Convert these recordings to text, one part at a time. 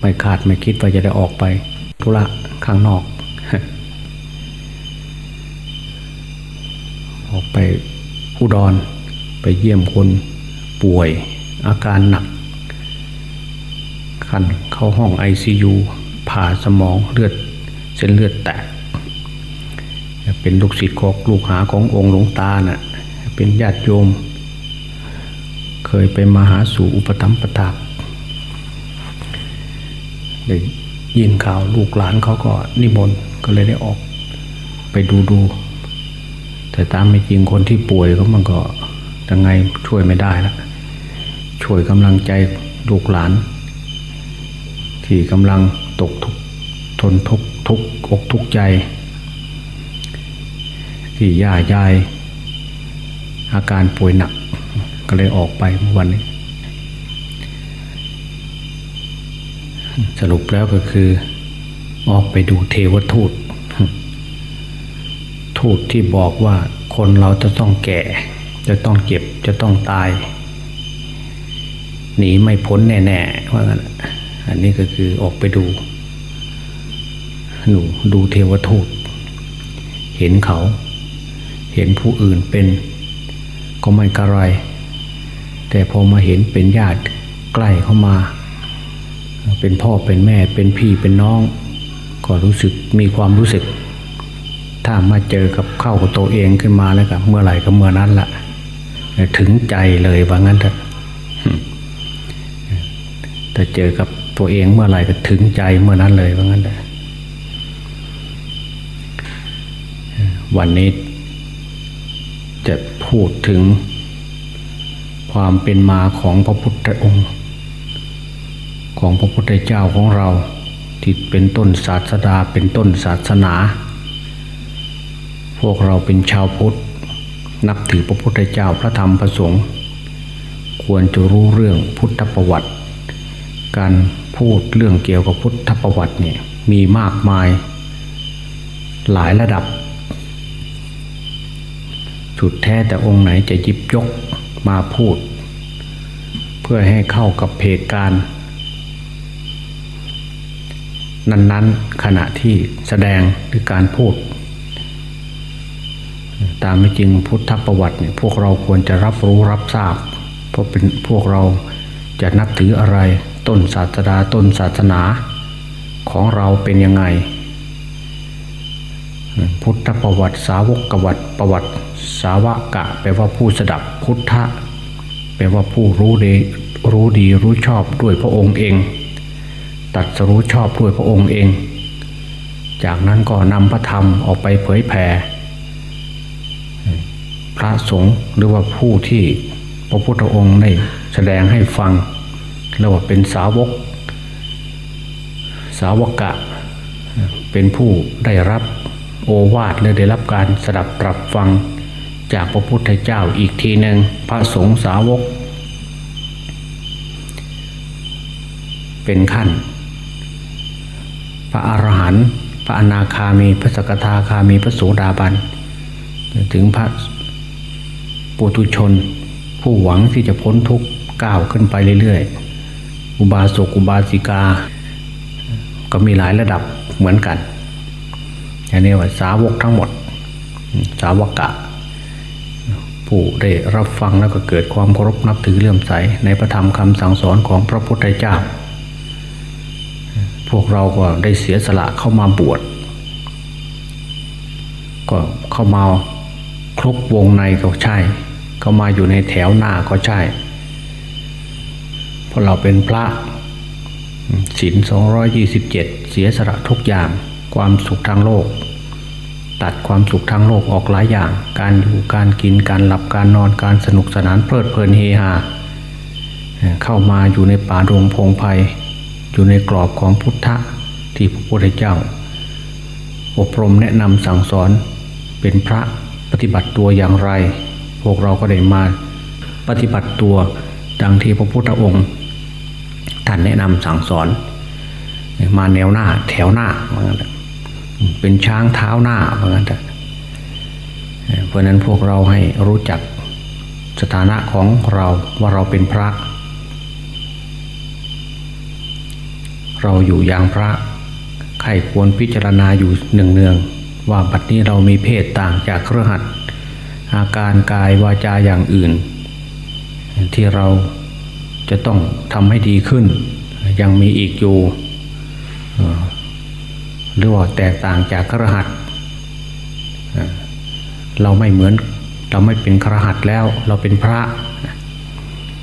ไม่คาดไม่คิดว่าจะได้ออกไปธุระข้างนอก ออกไปอุดรไปเยี่ยมคนป่วยอาการหนักคันเข้าห้องไอซียูผ่าสมองเลือดเส้นเลือดแตก เป็นลูกศิษย์ของลูกหาขององค์หลวงตาน่ะเป็นญาติโยม เคยไปมาหาสู่อุปถัมภ์ประทับ ได้ยินข่าวลูกหลานเขาก็นิมนต์ก็เลยได้ออกไปดูดูแต่ตามไม่จริงคนที่ป่วยก็มันก็ยังไงช่วยไม่ได้ละช่วยกำลังใจลูกหลาน ที่กำลังตกทุกทนทุกทุกอกทุกใจ ที่ย่ายายอาการป่วยหนักก็เลยออกไปเมื่อวันนี้ สรุปแล้วก็คือออกไปดูเทวทูต ทูตที่บอกว่าคนเราจะต้องแก่ จะต้องเจ็บจะต้องตาย หนีไม่พ้นแน่ๆว่างั้นอันนี้ก็คือออกไปดูหนูดูเทวทูต เห็นเขา เห็นผู้อื่นเป็น ก็ไม่กระไร แต่พอมาเห็นเป็นญาติใกล้เข้ามา เป็นพ่อเป็นแม่เป็นพี่เป็นน้อง ก็รู้สึกมีความรู้สึก ถ้ามาเจอกับเข้ากับตัวเองขึ้นมาแล้วก็เมื่อไหร่ก็เมื่อนั้นละถึงใจเลยว่างั้นเถอะแต่เจอกับตัวเองเมื่อไหร่ก็ถึงใจเมื่อนั้นเลยว่างั้นเถอะวันนี้จะพูดถึงความเป็นมาของพระพุทธองค์ ของพระพุทธเจ้าของเราที่เป็นต้นศาสดาเป็นต้นศาสนา พวกเราเป็นชาวพุทธ นับถือพระพุทธเจ้าพระธรรมพระสงฆ์ควรจะรู้เรื่องพุทธประวัติ การพูดเรื่องเกี่ยวกับพุทธประวัติเนี่ยมีมากมายหลายระดับ สุดแท้แต่องค์ไหนจะยิบยกมาพูด เพื่อให้เข้ากับเหตุการณ์ นั้น ๆ ขณะที่แสดงหรือการพูด ตามไม่จริงพุทธประวัติเนี่ยพวกเราควรจะรับรู้รับทราบ เพราะเป็นพวกเราจะนับถืออะไรต้นศาสดาต้นศาสนาของเราเป็นยังไง พุทธประวัติสาวกประวัติประวัติ สาวกะแปลว่าผู้สดับพุทธะแปลว่าผู้รู้ดีรู้ดีรู้ชอบด้วยพระองค์เอง ตัดสรู้ชอบด้วยพระองค์เอง จากนั้นก็นำพระธรรมออกไปเผยแผ่พระสงฆ์หรือว่าผู้ที่พระพุทธองค์ได้แสดงให้ฟังเรียกว่าเป็นสาวก สาวกะ เป็นผู้ได้รับโอวาทและได้รับการสดับตรับฟังจากพระพุทธเจ้าอีกทีหนึ่งพระสงฆ์สาวก เป็นขั้น พระอรหันต์พระอนาคามีพระสกทาคามีพระโสดาบันถึงพระปุถุชน ผู้หวังที่จะพ้นทุกข์ก้าวขึ้นไปเรื่อยๆอุบาสกอุบาสิกา ก็มีหลายระดับเหมือนกันอย่างนี้ว่าสาวกทั้งหมด สาวกะ ผู้ได้รับฟังแล้วก็เกิดความเคารพนับถือเลื่อมใสในพระธรรมคำสั่งสอนของพระพุทธเจ้า พวกเราก็ได้เสียสละเข้ามาบวชก็เข้ามาครบวงในก็ใช่ เข้ามาอยู่ในแถวหน้าก็ใช่ เพราะเราเป็นพระศีลสองยี่สิบเจ็ดเสียสละทุกอย่างความสุขทางโลก ตัดความสุขทางโลกออกหลายอย่าง การอยู่การกินการหลับการนอนการสนุกสนานเพลิดเพลินเฮฮาเข้ามาอยู่ในป่าดงพงไพ่ อยู่ในกรอบของพุทธะที่พระพุทธเจ้า อบรมแนะนำสั่งสอนเป็นพระปฏิบัติตัวอย่างไร พวกเราก็ได้มาปฏิบัติตัวดังที่พระพุทธองค์ท่านแนะนำสั่งสอน มาแนวหน้าแถวหน้าเหมือนกันเป็นช้างเท้าหน้าเหมือนกันเพราะนั้นพวกเราให้รู้จักสถานะของเราว่าเราเป็นพระ เราอยู่อย่างพระใครควรพิจารณาอยู่หนึ่งเนือง ว่าบัดนี้เรามีเพศต่างจากเครือขัดอาการกายวาจาอย่างอื่น ที่เราจะต้องทำให้ดีขึ้น ยังมีอีกอยู่หรือว่าแตกต่างจากครหัสเราไม่เหมือนเราไม่เป็นครหัสแล้วเราเป็นพระ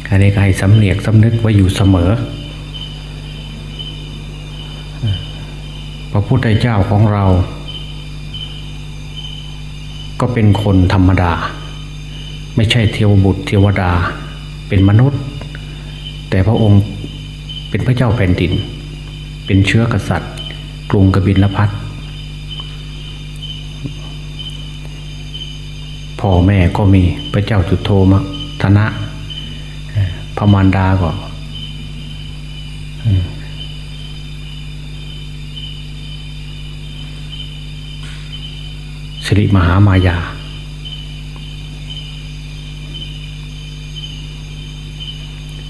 อันนี้ก็ให้สำเนียกสำนึกไว้อยู่เสมอ พระพุทธเจ้าของเรา ก็เป็นคนธรรมดา ไม่ใช่เทวบุตรเทวดาเป็นมนุษย์ แต่พระองค์เป็นพระเจ้าแผ่นดิน เป็นเชื้อกษัตริย์ กรุงกบิลพัทพ่อแม่ก็มีพระเจ้าจุโธมธนะพระมารดาก็ ริมหามายา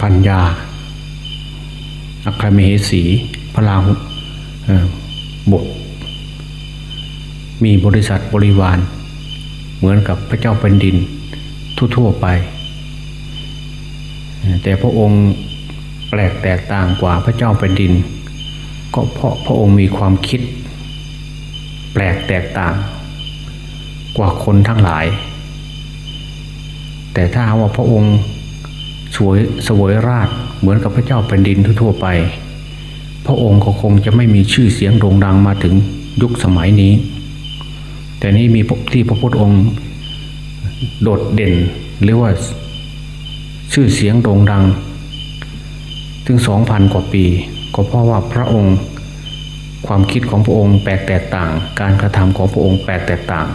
ปัญญา อัครมเหสี พระลาหุบทมีบริษัทบริวาร เหมือนกับพระเจ้าแผ่นดินทั่วๆไป แต่พระองค์แปลกแตกต่างกว่าพระเจ้าแผ่นดิน ก็เพราะพระองค์มีความคิด แปลกแตกต่าง กว่าคนทั้งหลาย แต่ถ้าว่าพระองค์สวยสวยราชเหมือนกับพระเจ้าแผ่นดินทั่วไป พระองค์ก็คงจะไม่มีชื่อเสียงโด่งดังมาถึงยุคสมัยนี้ แต่นี้มีที่พระพุทธองค์โดดเด่นหรือว่าชื่อเสียงโด่งดัง ถึงสองพันกว่าปี ก็เพราะว่าพระองค์ความคิดของพระองค์แปลกแตกต่าง การกระทำของพระองค์แปลกแตกต่าง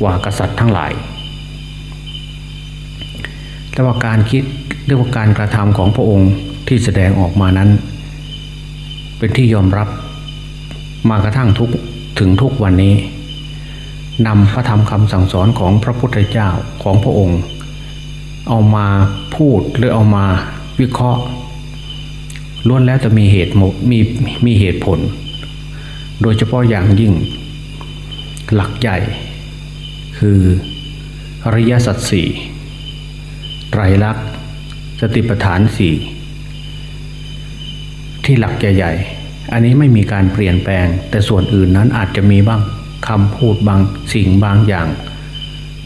กว่ากษัตริย์ทั้งหลายแต่ว่าการคิดเรื่องการกระทำของพระองค์ที่แสดงออกมานั้น เป็นที่ยอมรับมากระทั่งทุกถึงทุกวันนี้นำพระธรรมคำสั่งสอนของพระพุทธเจ้าของพระองค์ เอามาพูดหรือเอามาวิเคราะห์ล้วนแล้วจะมีเหตุมีมีเหตุผล โดยเฉพาะอย่างยิ่ง หลักใหญ่ คือ อริยสัจสี่ไตรลักษณ์สติปัฏฐานสี่ที่หลักใหญ่ๆ อันนี้ไม่มีการเปลี่ยนแปลง แต่ส่วนอื่นนั้นอาจจะมีบ้างคำพูดบางสิ่งบางอย่าง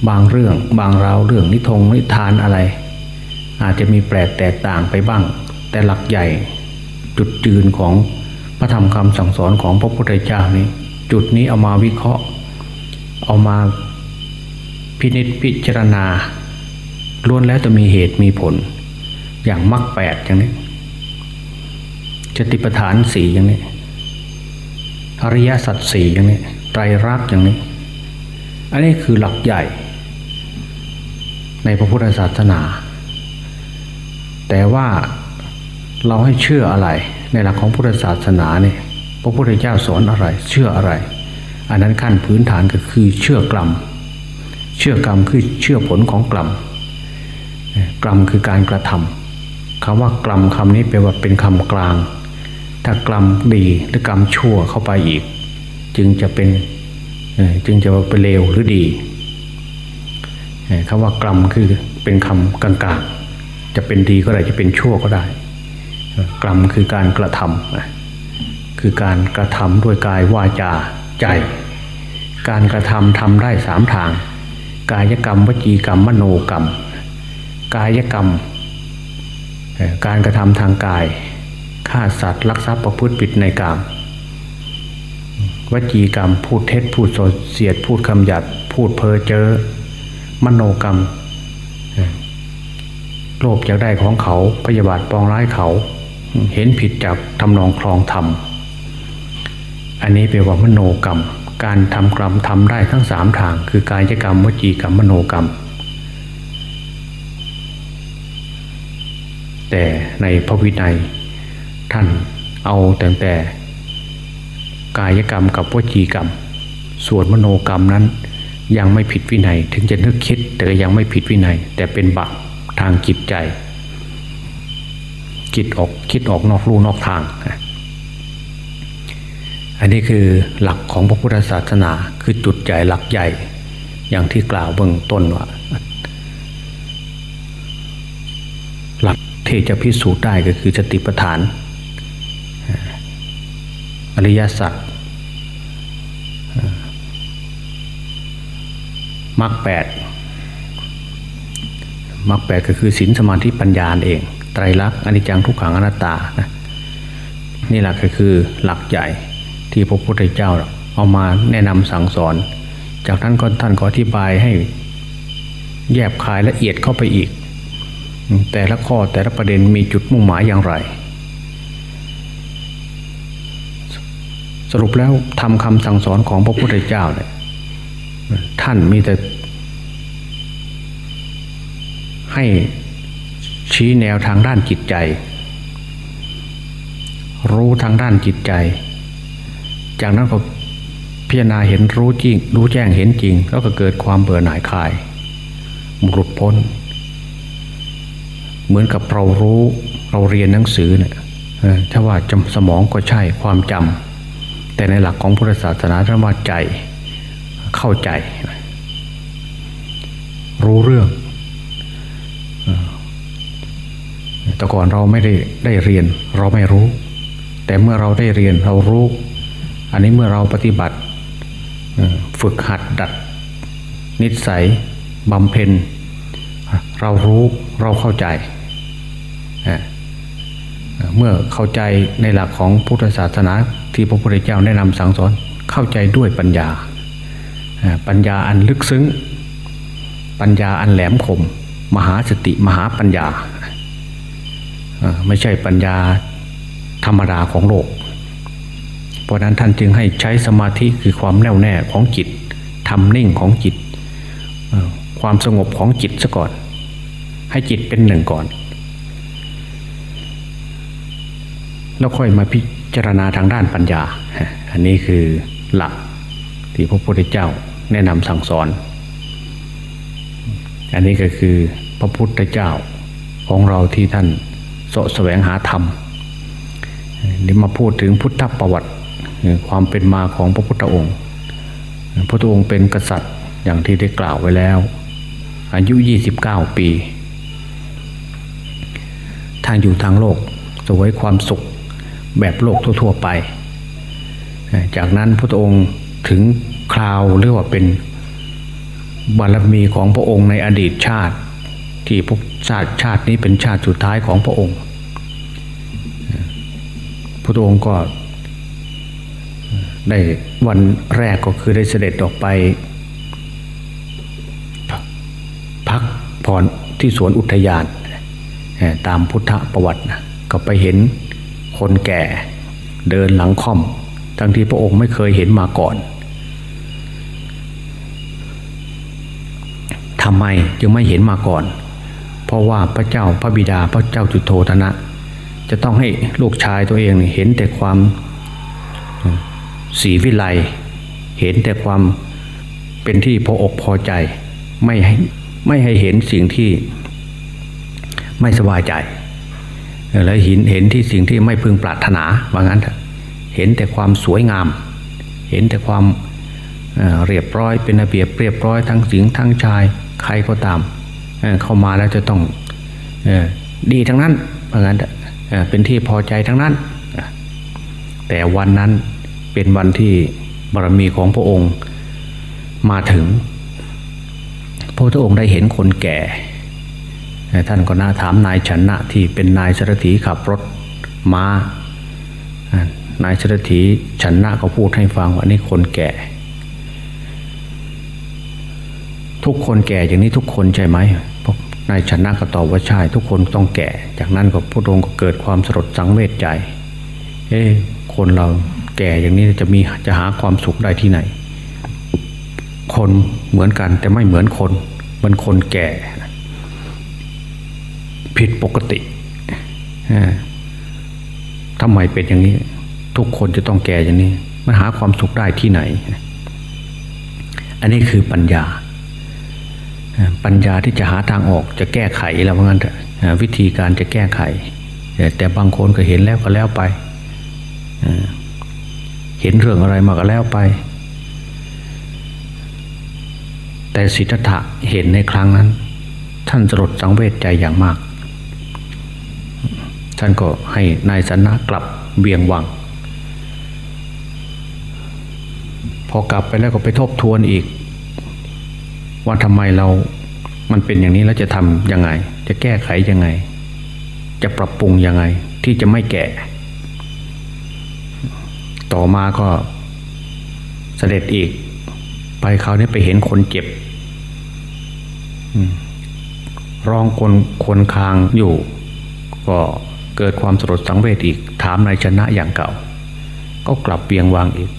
บางเรื่องบางราวเรื่องนิทงนิทานอะไร อาจจะมีแปลกแตกต่างไปบ้าง แต่หลักใหญ่จุดยืนของพระธรรมคำสั่งสอนของพระพุทธเจ้านี้ จุดนี้เอามาวิเคราะห์ เอามา พินิษพิจารณาล้วนแล้วจะมีเหตุมีผล อย่างมรรคแปดอย่างนี้จติปฐานสี่อย่างนี้ อริยสัจสี่อย่างนี้ไตรรักษ์อย่างนี้ อันนี้คือหลักใหญ่ ในพระพุทธศาสนา แต่ว่าเราให้เชื่ออะไร ในหลักของพุทธศาสนาเนี่ยพระพุทธเจ้าสอนอะไร เชื่ออะไร อันนั้นขั้นพื้นฐานก็คือเชื่อกรรม เชื่อกรรมคือเชื่อผลของกรรมกรรมคือการกระทำคำว่ากรรมคำนี้แปลว่าเป็นคำกลาง ถ้ากรรมดีหรือกรรมชั่วเข้าไปอีก จึงจะเป็นจึงจะเป็นเลวหรือดีคำว่ากรรมคือเป็นคำกลางๆ จะเป็นดีก็ได้จะเป็นชั่วก็ได้ กรรมคือการกระทำคือการกระทำด้วยกายวาจาใจ การกระทำทำได้สามทาง กายกรรมวจีกรรมมโนกรรม กายกรรม การกระทำทางกายฆ่าสัตว์ลักทรัพย์ประพฤติผิดในกรรมวจีกรรม พูดเท็จพูดโสเสียดพูดคำหยาดพูดเพ้อเจ้อมโนกรรมโลภอยากได้ของเขาพยาบาทปองร้ายเขา เห็นผิดจากทำนองคลองธรรม อันนี้เป็นว่ามโนกรรม การทำกรรมทำได้ทั้งสามทาง คือกายกรรมวจีกรรมมโนกรรม แต่ในพระวินัยท่านเอาแต่แต่ กายกรรมกับวจีกรรม ส่วนมโนกรรมนั้นยังไม่ผิดวินัย ถึงจะนึกคิดแต่ยังไม่ผิดวินัย แต่เป็นบาปทางจิตใจคิดออกคิดออกนอกรูนอกทาง อันนี้คือหลักของพระพุทธศาสนาคือจุดใหญ่หลักใหญ่ อย่างที่กล่าวเบื้องต้นว่า หลักที่จะพิสูจน์ได้ก็คือสติปัฏฐาน อริยสัจมรรคแปดมรรคแปดก็คือศีลสมาธิปัญญาเอง ไตรลักษณ์อนิจจังทุกขังอนัตตานะนี่แหละก็คือหลักใหญ่ ที่พระพุทธเจ้าเอามาแนะนำสั่งสอน จากนั้นก็ท่านก็อธิบายให้แยบคายละเอียดเข้าไปอีก แต่ละข้อแต่ละประเด็นมีจุดมุ่งหมายอย่างไร สรุปแล้วทำคำสั่งสอนของพระพุทธเจ้าเนี่ยท่านมีแต่ให้ชี้แนวทางด้านจิตใจ รู้ทางด้านจิตใจ จากนั้นก็พิจารณาเห็นรู้จริง รู้แจ้งเห็นจริง แล้วก็เกิดความเบื่อหน่ายคลายหลุดพ้น เหมือนกับเรารู้เราเรียนหนังสือเนี่ยถ้าว่าจำสมองก็ใช่ความจำแต่ในหลักของพุทธศาสนาท่านว่าใจเข้าใจ รู้เรื่อง แต่ก่อนเราไม่ได้ได้เรียน เราไม่รู้ แต่เมื่อเราได้เรียนเรารู้ อันนี้เมื่อเราปฏิบัติฝึกหัดดัด นิสัยบำเพ็ญ เรารู้เราเข้าใจ เมื่อเข้าใจในหลักของพุทธศาสนาที่พระพุทธเจ้าแนะนำสั่งสอนเข้าใจด้วยปัญญา ปัญญาอันลึกซึ้ง ปัญญาอันแหลมคม มหาสติมหาปัญญา ไม่ใช่ปัญญาธรรมดาของโลก เพราะนั้นท่านจึงให้ใช้สมาธิคือความแน่วแน่ของจิตทำนิ่งของจิต ความสงบของจิตซะก่อน ให้จิตเป็นหนึ่งก่อน แล้วค่อยมาพิจารณาทางด้านปัญญา อันนี้คือหลักที่พระพุทธเจ้าแนะนำสั่งสอน อันนี้ก็คือพระพุทธเจ้าของเราที่ท่านสะแสวงหาธรรมนี่มาพูดถึงพุทธประวัติ ความเป็นมาของพระพุทธองค์ พระพุทธองค์เป็นกษัตริย์อย่างที่ได้กล่าวไว้แล้ว อายุ 29 ปีทางอยู่ทางโลกสวยความสุขแบบโลกทั่ว ๆ ไป จากนั้นพระองค์ถึงคราวเรียกว่าเป็นบารมีของพระองค์ในอดีตชาติ ที่พวกชาติชาตินี้เป็นชาติสุดท้ายของพระองค์ พระองค์ก็ ได้วันแรกก็คือได้เสด็จออกไป พักผ่อนที่สวนอุทยาน ตามพุทธประวัตินะก็ไปเห็นคนแก่เดินหลังค่อม ทั้งที่พระองค์ไม่เคยเห็นมาก่อนทำไมจึงไม่เห็นมาก่อน เพราะว่าพระเจ้าพระบิดาพระเจ้าจุโธธนะ จะต้องให้ลูกชายตัวเองเห็นแต่ความ สีวิไลเห็นแต่ความเป็นที่พออกพอใจ ไม่ให้ไม่ให้เห็นสิ่งที่ไม่สบายใจ แล้วเห็นเห็นที่สิ่งที่ไม่พึงปรารถนาว่างั้นเห็นแต่ความสวยงาม เห็นแต่ความเรียบร้อยเป็นระเบียบเรียบร้อยทั้งสิงทั้งชายใครก็ตามเข้ามาแล้วจะต้องดีทั้งนั้นเพราะงั้นเป็นที่พอใจทั้งนั้น แต่วันนั้น เป็นวันที่บารมีของพระองค์มาถึง พระพุทธองค์ได้เห็นคนแก่ ท่านก็น่าถามนายชนะที่เป็นนายสรถีขับรถมา้านายสรถีชนะก็พูดให้ฟังว่านี่คนแก่ ทุกคนแก่อย่างนี้ทุกคนใช่ไหมนายชนะก็ตอบว่าใช่ทุกคนต้องแก่ จากนั้นก็พระองค์ก็เกิดความสลดสังเวชใจ เอ้คนเรา แก่อย่างนี้จะมีจะหาความสุขได้ที่ไหน คนเหมือนกันแต่ไม่เหมือนคนมันคนแก่ ผิดปกติทำไมเป็นอย่างนี้ ทุกคนจะต้องแก่อย่างนี้ มันหาความสุขได้ที่ไหน อันนี้คือปัญญา ปัญญาที่จะหาทางออกจะแก้ไขแล้วว่างั้นวิธีการจะแก้ไข แต่บางคนก็เห็นแล้วก็แล้วไป เห็นเรื่องอะไรมาก็แล้วไป แต่สิทธัตถะเห็นในครั้งนั้น ท่านสลดสังเวชใจอย่างมาก ท่านก็ให้นายสันะกลับเบียงวัง พอกลับไปแล้วก็ไปทบทวนอีก ว่าทำไมเรา มันเป็นอย่างนี้แล้วจะทำยังไง จะแก้ไขยังไง จะปรับปรุงยังไง ที่จะไม่แก่ ต่อมาก็เสด็จอีก ไปคราวนี้ไปเห็นคนเจ็บร้องคนคนคางอยู่ ก็เกิดความสลดสังเวชอีก ถามนายชนะอย่างเก่า ก็กลับเปียงวางอีก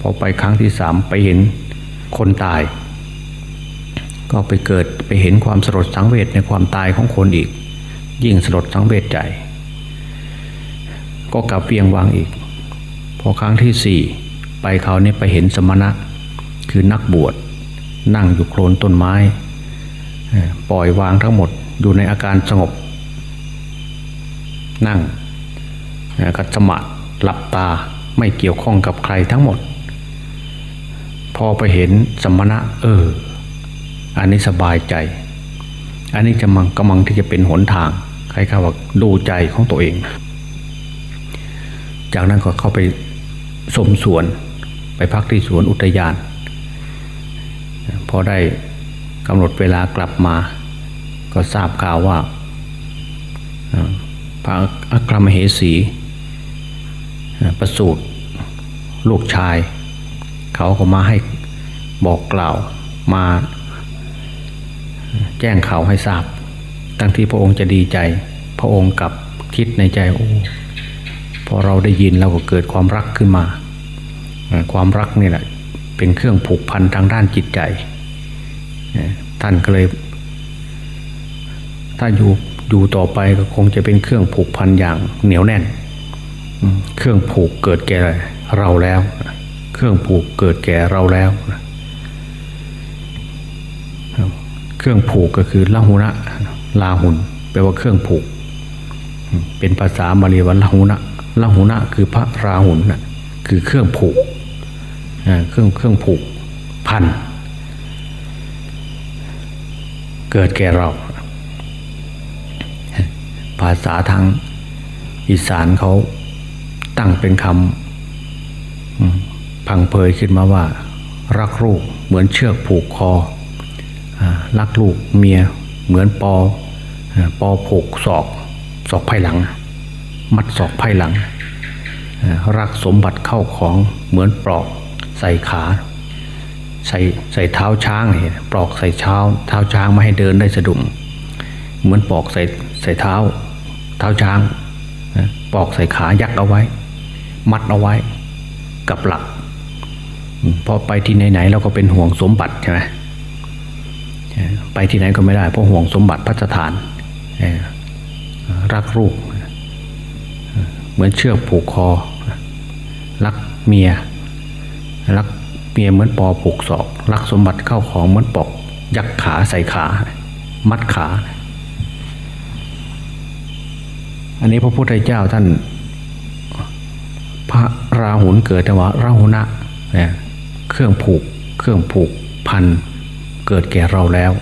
พอไปครั้งที่สามไปเห็นคนตาย ก็ไปเกิดไปเห็นความสลดสังเวชในความตายของคนอีก ยิ่งสลดสังเวชใจ ก็กลับเปียงวางอีก พอครั้งที่สี่ไปเขาเนี่ยไปเห็นสมณะ คือนักบวชนั่งอยู่โคลนต้นไม้ ปล่อยวางทั้งหมดอยู่ในอาการสงบ นั่งกัดสมาธิหลับตาไม่เกี่ยวข้องกับใครทั้งหมด พอไปเห็นสมณะ เออ อันนี้สบายใจ อันนี้จะมังกำลังที่จะเป็นหนทางใครเขาว่าดูใจของตัวเอง จากนั้นก็เข้าไป สมสวน ไปพักที่สวนอุทยาน พอได้กำหนดเวลากลับมา ก็ทราบข่าวว่าพระอัครมเหสีประสูตรลูกชาย เขาก็มาให้บอกกล่าวมาแจ้งข่าวให้ทราบ ตั้งที่พระองค์จะดีใจ พระองค์กับคิดในใจโอ้ อเราได้ยินเราก็เกิดความรักขึ้นมา ความรักนี่แหละเป็นเครื่องผูกพันทางด้านจิตใจ ท่านก็เลย ถ้าอยู่อยู่ต่อไปก็คงจะเป็นเครื่องผูกพันอย่างเหนียวแน่น เครื่องผูกเกิดแก่เราแล้ว เครื่องผูกเกิดแก่เราแล้ว เครื่องผูกก็คือลาหุนะลาหุนแปลว่าเครื่องผูก เป็นภาษาบาลีว่าลาหุนะ ลาหุนะคือพระราหุนนะคือเครื่องผูกเครื่องเครื่องผูกพัน เกิดแก่เรา ภาษาทางอีสานเขาตั้งเป็นคำพังเพยขึ้นมาว่า รักลูกเหมือนเชือกผูกคอรักลูกเมียเหมือนปอปอผูกศอกศอกไพ่หลัง มัดศอกไพ่หลัง รักสมบัติเข้าของเหมือนปลอกใส่ขาใส่ใส่เท้าช้างเนี่ยปลอกใส่เท้าเท้าช้างไม่ให้เดินได้สะดุ้งเหมือนปลอกใส่ใส่เท้า เท้าช้างปลอกใส่ขายักเอาไว้ มัดเอาไว้กับหลักพอไปที่ไหนๆเราก็เป็นห่วงสมบัติใช่ไหมไปที่ไหนก็ไม่ได้เพราะห่วงสมบัติพัฒฐานรักลูก เหมือนเชือกผูกคอ รักเมีย รักเมียเหมือนปอผูกศอก รักสมบัติเข้าของเหมือนปอก ยักขาใส่ขา มัดขา อันนี้พระพุทธเจ้าท่าน พระราหุลเกิดแต่ว่าราหุนะเนี่ยเครื่องผูก เครื่องผูกพันเกิดแก่เราแล้ว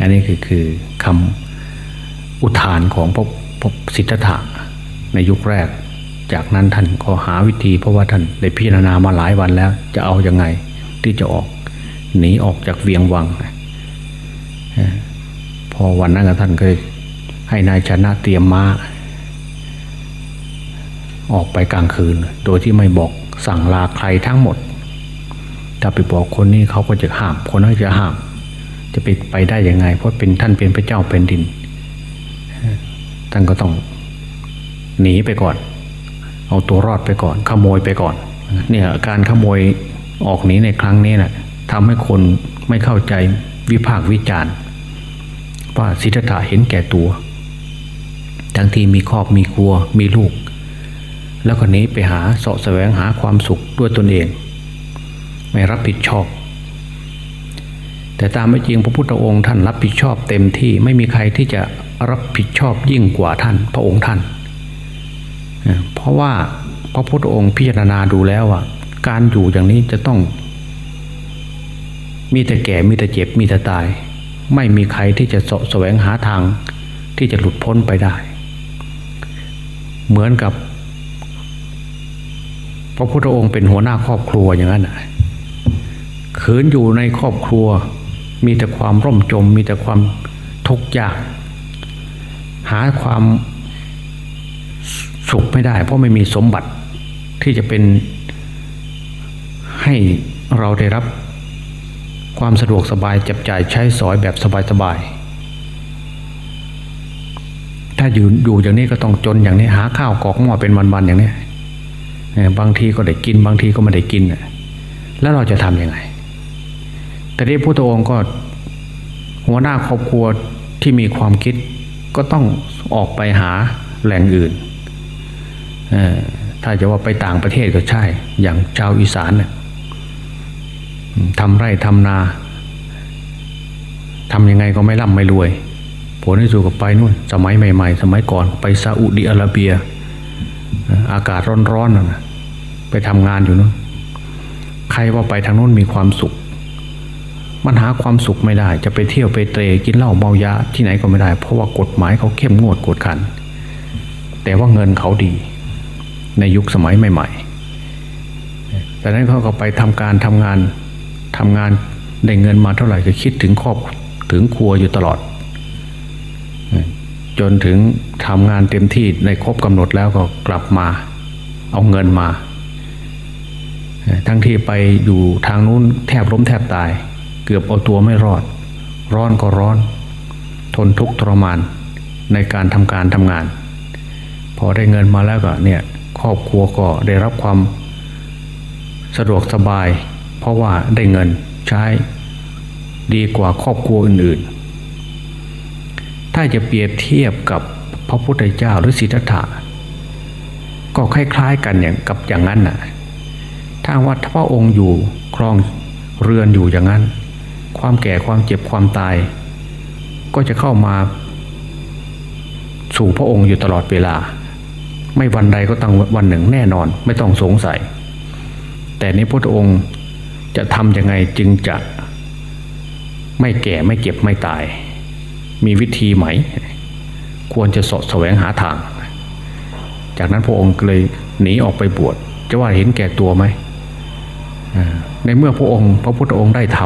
อันนี้คือคือคำอุทานของพระพระสิทธัตถะ ในยุคแรก จากนั้นท่านก็หาวิธีเพราะว่าท่านได้พิจารณามาหลายวันแล้ว จะเอาอยัางไงที่จะออกหนีออกจากเวียงวังพอวันนั้นท่านก็ให้นายชนะเตรียมม้า ออกไปกลางคืน โดยที่ไม่บอกสั่งลาใครทั้งหมด ถ้าไปบอกคนนี้เขาก็จะห้าม คนนั้นจะห้าม จะไปไปได้ยังไง เพราะเป็นท่านเป็นพระเจ้าเป็นดินท่านก็ต้อง หนีไปก่อน เอาตัวรอดไปก่อน ขโมยไปก่อน เนี่ยการขโมยออกหนีในครั้งนี้นะ่ะทำให้คนไม่เข้าใจวิพากษ์วิจารณ์ว่าสิทธัตถะเห็นแก่ตัว ทั้งที่มีครอบมีครัวมีลูก แล้วคนนี้ไปหาเสาะแสวงหาความสุขด้วยตนเอง ไม่รับผิดชอบ แต่ตามไม่จริงพระพุทธองค์ท่านรับผิดชอบเต็มที่ไม่มีใครที่จะรับผิดชอบยิ่งกว่าท่าน พระองค์ท่าน เพราะว่าพระพุทธองค์พิจารณาดูแล้วอะการอยู่อย่างนี้จะต้อง มีแต่แก่มีแต่เจ็บมีแต่ตาย ไม่มีใครที่จะสะแสวงหาทางที่จะหลุดพ้นไปได้ เหมือนกับ พระพุทธองค์เป็นหัวหน้าครอบครัวอย่างนั้นขืนอยู่ในครอบครัว มีแต่ความร่มจม มีแต่ความทุกข์ยาก หาความ สุขไม่ได้ เพราะไม่มีสมบัติที่จะเป็นให้เราได้รับความสะดวกสบายจับจ่ายใช้สอยแบบสบายๆ ถ้าอยู่อยู่อย่างนี้ก็ต้องจนอย่างนี้หาข้าวกอกหม้อเป็นวันๆอย่างนี้บางทีก็ได้กินบางทีก็ไม่ได้กิน แล้วเราจะทำยังไง แต่ที่พระองค์ก็หัวหน้าครอบครัวที่มีความคิดก็ต้องออกไปหาแหล่งอื่น ถ้าจะว่าไปต่างประเทศก็ใช่ อย่างชาวอีสานเนี่ยทำไร่ทำนาทำยังไงก็ไม่ร่ำไม่รวย ผลที่สุดก็ไปนู่น สมัยใหม่ ๆ สมัยก่อนไปซาอุดิอาระเบีย อากาศร้อนๆนะไปทำงานอยู่นู่น ใครว่าไปทางนู้นมีความสุข มันหาความสุขไม่ได้ จะไปเที่ยวไปเตะกินเหล้าเมายาที่ไหนก็ไม่ได้ เพราะว่ากฎหมายเขาเข้มงวดกดขัน แต่ว่าเงินเขาดี ในยุคสมัยใหม่ๆแต่นั้นเขาก็ไปทำการทำงานทำงานได้เงินมาเท่าไหร่ก็คิดถึงครอบถึงครัวอยู่ตลอด จนถึงทำงานเต็มที่ในครบกำหนดแล้วก็กลับมา เอาเงินมา ทั้งที่ไปอยู่ทางนู้นแทบล้มแทบตาย เกือบเอาตัวไม่รอด ร้อนก็ร้อน ทนทุกข์ทรมานในการทำการทำงาน พอได้เงินมาแล้วก็เนี่ย ครอบครัวก็ได้รับความสะดวกสบาย เพราะว่าได้เงินใช้ดีกว่าครอบครัวอื่นๆ ถ้าจะเปรียบเทียบกับพระพุทธเจ้าหรือสิทธัตถะก็คล้ายๆกันอย่างกับอย่างนั้นน่ะ ถ้าว่าพระองค์อยู่ครองเรือนอยู่อย่างนั้น ความแก่ความเจ็บความตาย ก็จะเข้ามาสู่พระองค์อยู่ตลอดเวลา ไม่วันใดก็ต้องวันหนึ่งแน่นอนไม่ต้องสงสัย แต่ในพระองค์จะทำยังไงจึงจะไม่แก่ไม่เก็บไม่ตาย มีวิธีไหม ควรจะสดแสวงหาทาง จากนั้นพระองค์เลยหนีออกไปบวชจะว่าเห็นแก่ตัวไหมในเมื่อพระองค์พระพุทธองค์ได้ท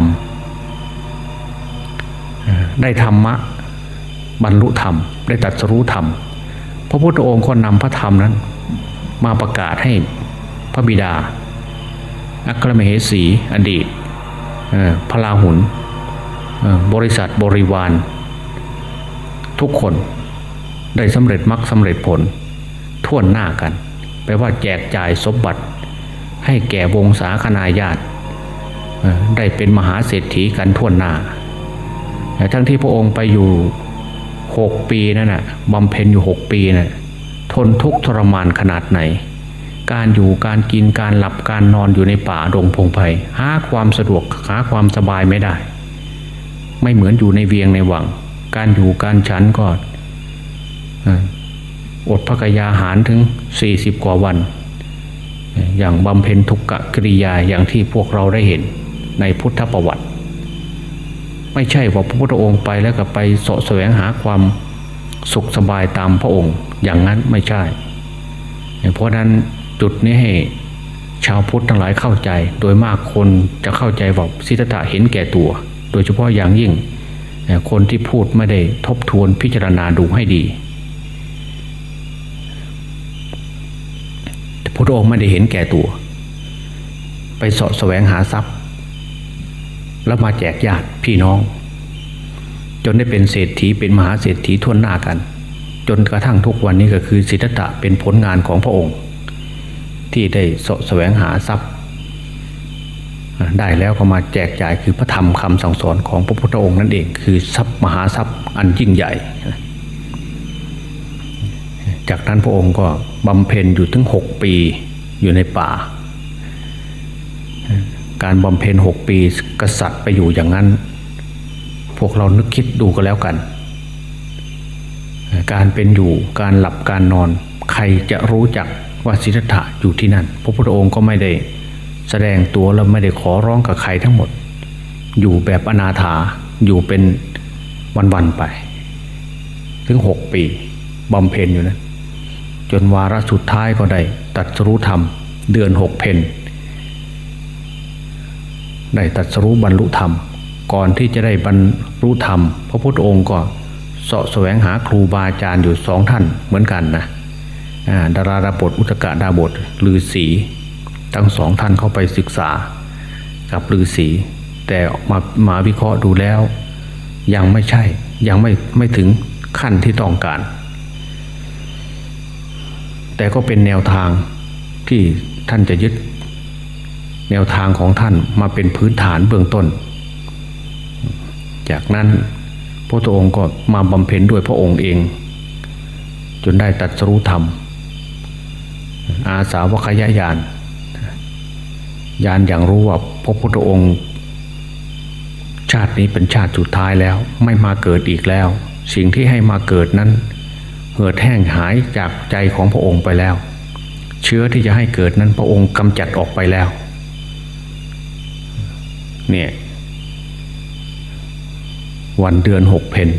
ำได้ธรรมะบรรลุธรรม ได้ตัดสรู้ธรรม พระพุทธองค์ก็นำพระธรรมนั้น มาประกาศให้พระบิดา อัครมเหสีอดีตพลาหุนบริษัทบริวาร ทุกคนได้สำเร็จมรรคสำเร็จผลท่วนหน้ากันแปลว่าแจกจ่ายสมบัติ ให้แก่วงศาคณาญาติได้เป็นมหาเศรษฐีกันท่วนหน้าทั้งที่พระองค์ไปอยู่ หกปีนั่นนะบำเพ็ญอยู่หกปีนะ่ะทนทุกข์ทรมานขนาดไหน การอยู่การกินการหลับการนอนอยู่ในป่าดงพงไพ่หาความสะดวกหาความสบายไม่ได้ ไม่เหมือนอยู่ในเวียงในวัง การอยู่การฉันก็อดพระกยาหารถึงสี่สิบกว่าวัน อย่างบำเพ็ญทุกกะกิริยาอย่างที่พวกเราได้เห็นในพุทธประวัติ ไม่ใช่ว่าพระพุทธองค์ไปแล้วก็ไปสาะแสวงหาความสุขสบายตามพระองค์ อย่างนั้นไม่ใช่ เพราะนั้นจุดนี้ให้ชาวพุทธทั้งหลายเข้าใจ โดยมากคนจะเข้าใจว่าสิทธะเห็นแก่ตัว โดยเฉพาะอย่างยิ่ง คนที่พูดไม่ได้ทบทวนพิจารณาดูให้ดีพระองค์ไม่ได้เห็นแก่ตัว ไปสาะแสวงหาทรัพย์ แล้วมาแจกญาติพี่น้อง จนได้เป็นเศรษฐีเป็นมหาเศรษฐีทวนหน้ากัน จนกระทั่งทุกวันนี้ก็คือสิทธัตถะเป็นผลงานของพระองค์ ที่ได้สแสวงหาทรัพย์ ได้แล้วก็มาแจกจ่ายคือพระธรรมคำสั่งสอนของพระพุทธองค์นั่นเองคือทรัพย์มหาทรัพย์อันยิ่งใหญ่ จากนั้นพระองค์ก็บำเพ็ญอยู่ถึงหกปีอยู่ในป่า การบำเพ็ญหกปี กษัตริย์ไปอยู่อย่างนั้น พวกเรานึกคิดดูก็แล้วกัน การเป็นอยู่การหลับการนอน ใครจะรู้จักว่าสิทธะอยู่ที่นั่น พระพุทธองค์ก็ไม่ได้ แสดงตัวแล้วไม่ได้ขอร้องกับใครทั้งหมด อยู่แบบอนาถาอยู่เป็นวันๆไป ถึงหกปีบำเพ็ญอยู่นะ จนวาระสุดท้ายก็ได้ ตัดรู้ธรรม เดือนหกเพน ได้ตัดสรู้บรรลุธรรม ก่อนที่จะได้บรรลุธรรม พระพุทธองค์ก็เสาะแสวงหาครูบาอาจารย์อยู่สองท่านเหมือนกันนะดาราดาบทอุตกะดาบทลือศีทั้งสองท่านเข้าไปศึกษากับลือศีแต่มามาวิเคราะห์ดูแล้ว ยังไม่ใช่ยังไม่ไม่ถึงขั้นที่ต้องการ แต่ก็เป็นแนวทางที่ท่านจะยึด แนวทางของท่านมาเป็นพื้นฐานเบื้องต้น จากนั้นพระองค์ก็มาบำเพ็ญด้วยพระองค์เอง จนได้ตัดสรู้ธรรม อาสาวกยญาณญาณอย่างรู้ว่าพระพุทธองค์ ชาตินี้เป็นชาติสุดท้ายแล้ว ไม่มาเกิดอีกแล้ว สิ่งที่ให้มาเกิดนั้นเหือดแห้งหายจากใจของพระองค์ไปแล้ว เชื้อที่จะให้เกิดนั้นพระองค์กำจัดออกไปแล้ว เนี่ยวันเดือนหกเพน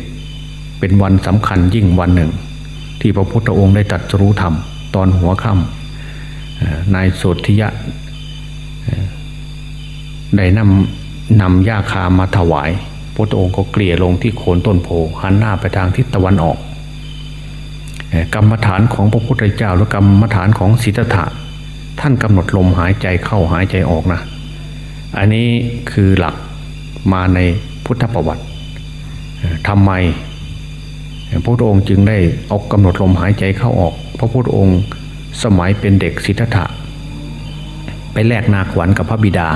เป็นวันสำคัญยิ่งวันหนึ่ง ที่พระพุทธองค์ได้ตัดรู้ธรรม ตอนหัวค่ำนายโสธิยะได้นำนำยาคามาถวายพระองค์ก็เกลี่ยลงที่โคนต้นโพหันหน้าไปทางทิศตะวันออก กรรมฐานของพระพุทธเจ้าและกรรมฐานของสิทธะท่านกำหนดลมหายใจเข้าหายใจออกนะ อันนี้คือหลักมาในพุทธประวัติทำไมพระพุทธองค์จึงได้เอากำหนดลมหายใจเข้าออก พระพุทธองค์สมัยเป็นเด็กสิทธัตถะไปแลกนาขวัญกับพระบิดา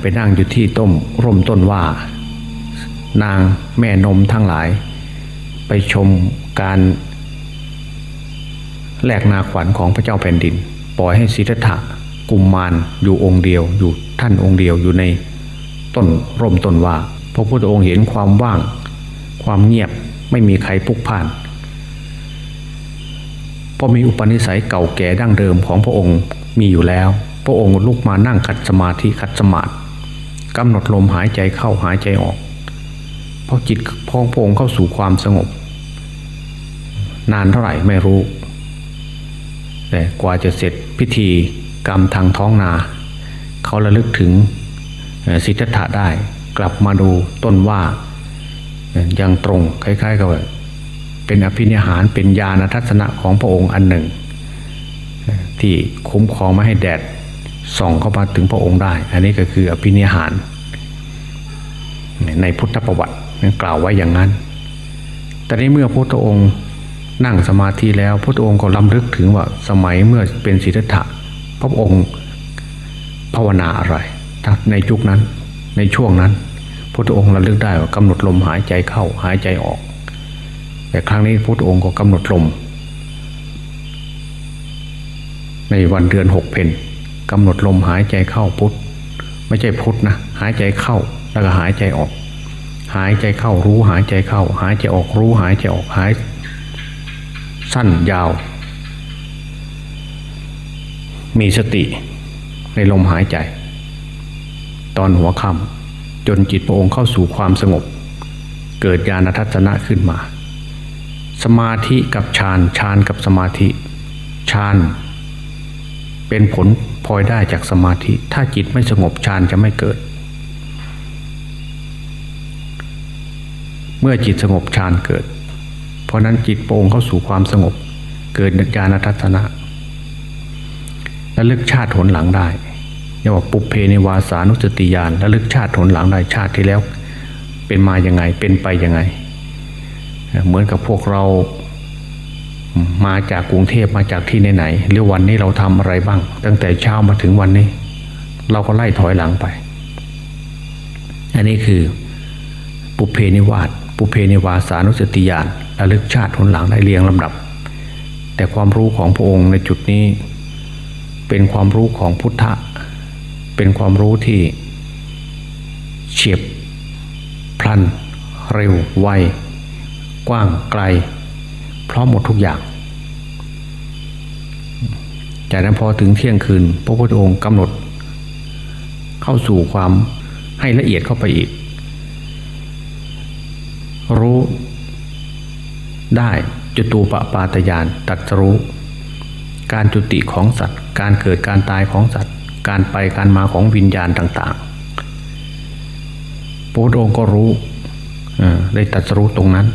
ไปนั่งอยู่ที่ต้มร่มต้นว่า นางแม่นมทั้งหลาย ไปชมการแลกนาขวัญของพระเจ้าแผ่นดิน ปล่อยให้สิทธัตถะ กุมมารอยู่องค์เดียวอยู่ท่านองค์เดียวอยู่ในต้นร่มต้นว่าพระพุทธองค์เห็นความว่าง ความเงียบไม่มีใครพุกผ่านเพราะมีอุปนิสัยเก่าแก่ดั้งเดิมของพระองค์มีอยู่แล้ว พระองค์ลุกมานั่งขัดสมาธิขัดสมาธิกำหนดลมหายใจเข้าหายใจออกพอจิตพองพองเข้าสู่ความสงบ นานเท่าไหร่ไม่รู้ แต่กว่าจะเสร็จพิธี กรรมทางท้องนา เขาระลึกถึงสิทธัตถะได้ กลับมาดูต้นว่ายังตรงคล้ายๆกับเป็นอภินิหารเป็นญาณทัศนะของพระองค์อันหนึ่ง ที่คุ้มครองไม่ให้แดดส่องเข้ามาถึงพระองค์ได้ อันนี้ก็คืออภินิหาร ในพุทธประวัติกล่าวไว้อย่างนั้น แต่นี้เมื่อพระองค์นั่งสมาธิแล้วพระองค์ก็ล้ำลึกถึงว่าสมัยเมื่อเป็นศิทธัตถะ ระองค์ภาวนาอะไรในยุคนั้นในช่วงนั้นพระองค์ระลึกได้ว่ากำหนดลมหายใจเข้าหายใจออก แต่ครั้งนี้พระองค์ก็กำหนดลม ในวันเดือนหกเพนกำหนดลมหายใจเข้าพุทธไม่ใช่พุทธนะหายใจเข้าแล้วก็หายใจออก หายใจเข้ารู้หายใจเข้า หายใจออกรู้หายใจออกหาย สั้นยาว มีสติในลมหายใจ ตอนหัวค่ำจนจิตพระองค์เข้าสู่ความสงบ เกิดญาณทัศนะขึ้นมา สมาธิกับฌานฌานกับสมาธิฌานเป็นผลพลอยได้จากสมาธิ ถ้าจิตไม่สงบฌานจะไม่เกิด เมื่อจิตสงบฌานเกิด เพราะนั้นจิตโปร่งเข้าสู่ความสงบ เกิดญาณทัศนะ และลึกชาติผลหลังได้รียกว่าปุเพในวาสานุสติญาณระลึกชาติทนหลังได้ชาติที่แล้ว เป็นมาอย่างไงเป็นไปยังไง เหมือนกับพวกเรามาจากกรุงเทพมาจากที่ไหนๆเรื่องวันนี้เราทำอะไรบ้าง ตั้งแต่เช้ามาถึงวันนี้ เราก็ไล่ถอยหลังไป อันนี้คือปุเพนิวาสปุเพนิวาสานุสติญาณระลึกชาติทนหลังได้เรียงลำดับ แต่ความรู้ของพระองค์ในจุดนี้ เป็นความรู้ของพุทธะ เป็นความรู้ที่เฉียบพลัน เร็ว ไว กว้างไกล พร้อมหมดทุกอย่าง จากนั้นพอถึงเที่ยงคืน พระพุทธองค์กำหนด เข้าสู่ความให้ละเอียดเข้าไปอีก รู้ได้จตูปปาตยานตัดรู้ การจุติของสัตว์ การเกิดการตายของสัตว์ การไปการมาของวิญญาณต่างๆพระพุทธองค์ก็รู้ได้ตัดรู้ตรงนั้น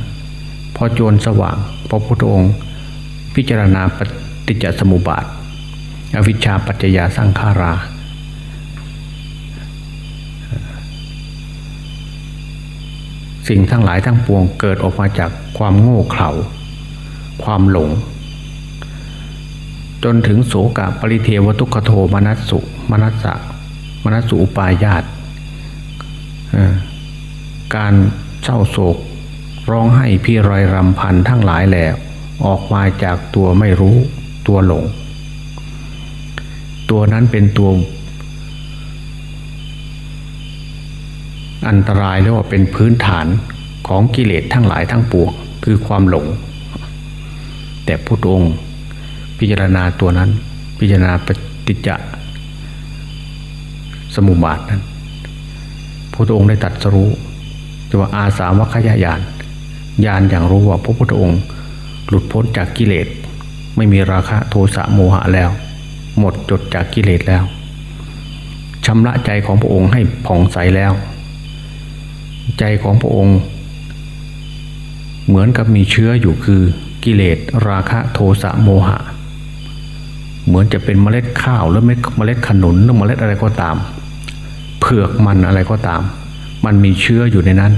พอจวนสว่างพระพุทธองค์ พิจารณาปฏิจจสมุปบาท อวิชชาปัจจยาสร้างขารา สิ่งทั้งหลายทั้งปวงเกิดออกมาจากความโง่เขลาความหลง จนถึงโสกะปริเทวทุกขโทมนัสสุมนัสสะมนัสสุอุปายาตการเศร้าโศก ร้องให้พี่รอยรำพันทั้งหลายแหละออกมาจากตัวไม่รู้ตัวหลง ตัวนั้นเป็นตัว อันตรายเรียกว่าเป็นพื้นฐานของกิเลสทั้งหลายทั้งปวงคือความหลง แต่พุทธองค์ พิจารณาตัวนั้น พิจารณาปฏิจจสมุปบาทนั้นพุทธองค์ได้ตัดสรู้จะว่าอาสาวคยายานญาณอย่างรู้ว่าพระพุทธองค์ หลุดพ้นจากกิเลส ไม่มีราคะโทสะโมหะแล้ว หมดจดจากกิเลสแล้วชำระใจของพระองค์ให้ผ่องใสแล้ว ใจของพระองค์ เหมือนกับมีเชื้ออยู่คือกิเลส ราคะโทสะโมหะ เหมือนจะเป็นเมล็ดข้าวหรือเมล็ดขนุนหรือเมล็ดอะไรก็ตาม เผือกมันอะไรก็ตาม มันมีเชื้ออยู่ในนั้น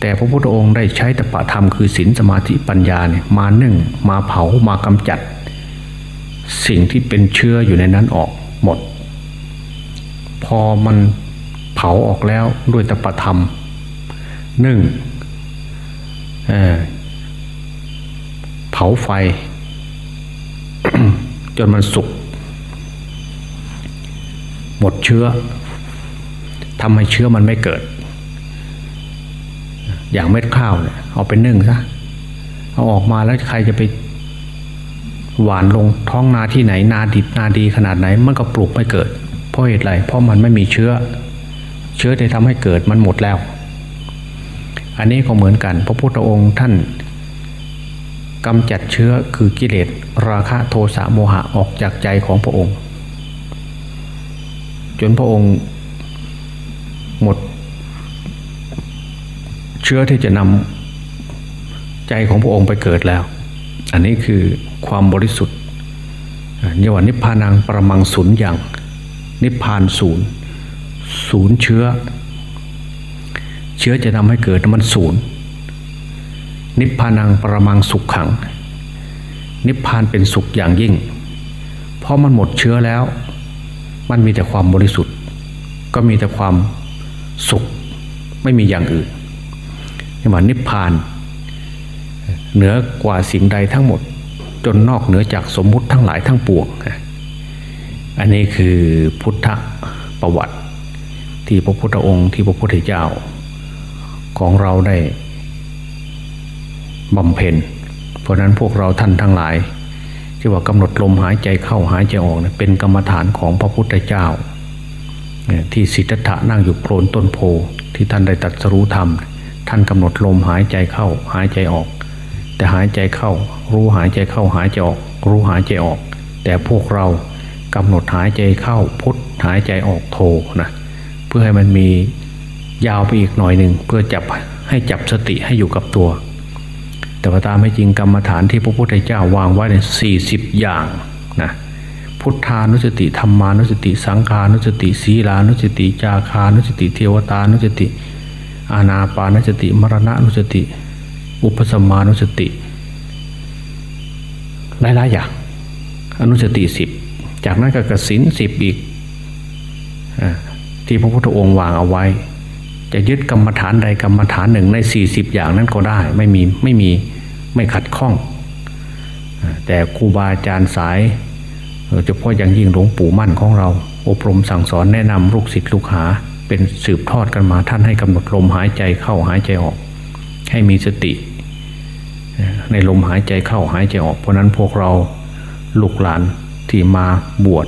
แต่พระพุทธองค์ได้ใช้ตปะธรรมคือศีลสมาธิปัญญาเนี่ยมานึ่งมาเผามากำจัด สิ่งที่เป็นเชื้ออยู่ในนั้นออกหมด พอมันเผาออกแล้วด้วยตปะธรรมหนึ่งเเผาไฟ จนมันสุก หมดเชื้อทำให้เชื้อมันไม่เกิด อย่างเม็ดข้าวเนี่ยเอาไปนึ่งซะเอาออกมาแล้วใครจะไปหวานลงท้องนาที่ไหนนาดิบนาดีขนาดไหน มันก็ปลูกไม่เกิด เพราะเหตุไรเพราะมันไม่มีเชื้อ เชื้อที่ทำให้เกิดมันหมดแล้ว อันนี้ก็เหมือนกัน พระพุทธองค์ท่าน กำจัดเชื้อคือกิเลสราคะโทสะโมหะออกจากใจของพระองค์ จนพระองค์หมด เชื้อที่จะนำใจของพระองค์ไปเกิดแล้ว อันนี้คือความบริสุทธิ์เยว่านิพพานังประมังศูนย์อย่าง นิพพานศูนย์ศูนย์เชื้อ เชื้อจะทำให้เกิดมันศูนย์ นิพพานังประมังสุขขัง นิพพานเป็นสุขอย่างยิ่ง เพราะมันหมดเชื้อแล้ว มันมีแต่ความบริสุทธิ์ ก็มีแต่ความสุขไม่มีอย่างอื่นนี่ว่านิพพาน เหนือกว่าสิ่งใดทั้งหมด จนนอกเหนือจากสมมุติทั้งหลายทั้งปวงอันนี้คือพุทธประวัติ ที่พระพุทธองค์ที่พระพุทธเจ้า ของเราได้ บำเพ็ญ เพราะนั้นพวกเราท่านทั้งหลาย ที่ว่ากำหนดลมหายใจเข้าหายใจออกเป็นกรรมฐานของพระพุทธเจ้า ที่สิทธัตถะนั่งอยู่โคลนต้นโพที่ท่านได้ตัดสรู้ธรรม ท่านกำหนดลมหายใจเข้าหายใจออก แต่หายใจเข้า รู้หายใจเข้าหายใจออก รู้หายใจออก แต่พวกเรากำหนดหายใจเข้าพุทหายใจออกโทนะเพื่อให้มันมียาวไปอีกหน่อยหนึ่งเพื่อจับให้จับสติให้อยู่กับตัว แต่ว่าตามไม่จริงกรรมฐานที่พระพุทธเจ้าวางไว้ในสี่สิบอย่างนะพุทธานุสติธรรมานุสติ สังขานุสติ ศีลานุสติ จาคานุสติ เทวตานุสติ อาณาปานุสติ มรณะนุสติ อุปสมานุสติ หลายๆอย่างอนุสติสิบจากนั้นก็กสินสิบอีกที่พระพุทธองค์วางเอาไว้ จะยึดกรรมฐานใดกรรมฐานหนึ่งในสี่สิบอย่างนั้นก็ได้ไม่มีไม่มีไม่ขัดข้อง แต่ครูบาอาจารย์สายเฉพาะอย่างยิ่งหลวงปู่มั่นของเรา อบรมสั่งสอนแนะนำลูกศิษย์ลูกหา เป็นสืบทอดกันมาท่านให้กำหนดลมหายใจเข้าหายใจออก ให้มีสติ ในลมหายใจเข้าหายใจออก เพราะนั้นพวกเราลูกหลานที่มาบวช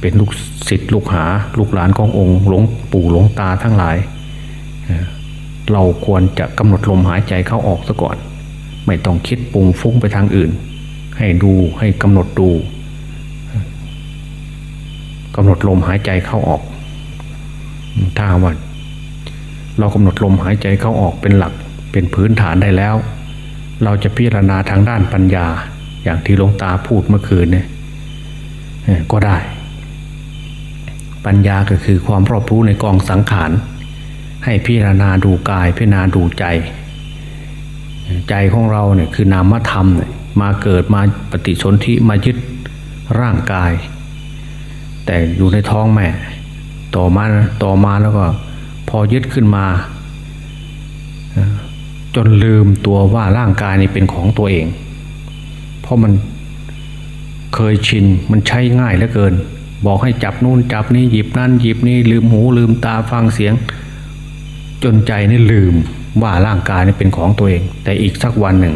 เป็นลูกศิษย์ลูกหาลูกหลานขององค์หลวงปู่หลวงตาทั้งหลาย เราควรจะกำหนดลมหายใจเข้าออกซะก่อน ไม่ต้องคิดปรุงฟุ้งไปทางอื่น ให้ดูให้กำหนดดูกำหนดลมหายใจเข้าออก ถ้าว่าเรากำหนดลมหายใจเข้าออกเป็นหลักเป็นพื้นฐานได้แล้ว เราจะพิจารณาทางด้านปัญญา อย่างที่หลวงตาพูดเมื่อคืนเนี่ยก็ได้ ปัญญาก็คือความรอบรู้ในกองสังขาร ให้พิจารณาดูกายพิจารณาดูใจ ใจของเราเนี่ยคือนามธรรมเนี่ยมาเกิดมาปฏิสนธิมายึดร่างกาย แต่อยู่ในท้องแม่ ต่อมาต่อมาแล้วก็ พอยึดขึ้นมา จนลืมตัวว่าร่างกายนี่เป็นของตัวเอง เพราะมันเคยชินมันใช้ง่ายเหลือเกิน บอกให้จับนู่นจับนี่หยิบนั่นหยิบนี่ลืมหูลืมตาฟังเสียง จนใจนี่ลืมว่าร่างกายนี่เป็นของตัวเอง แต่อีกสักวันหนึ่ง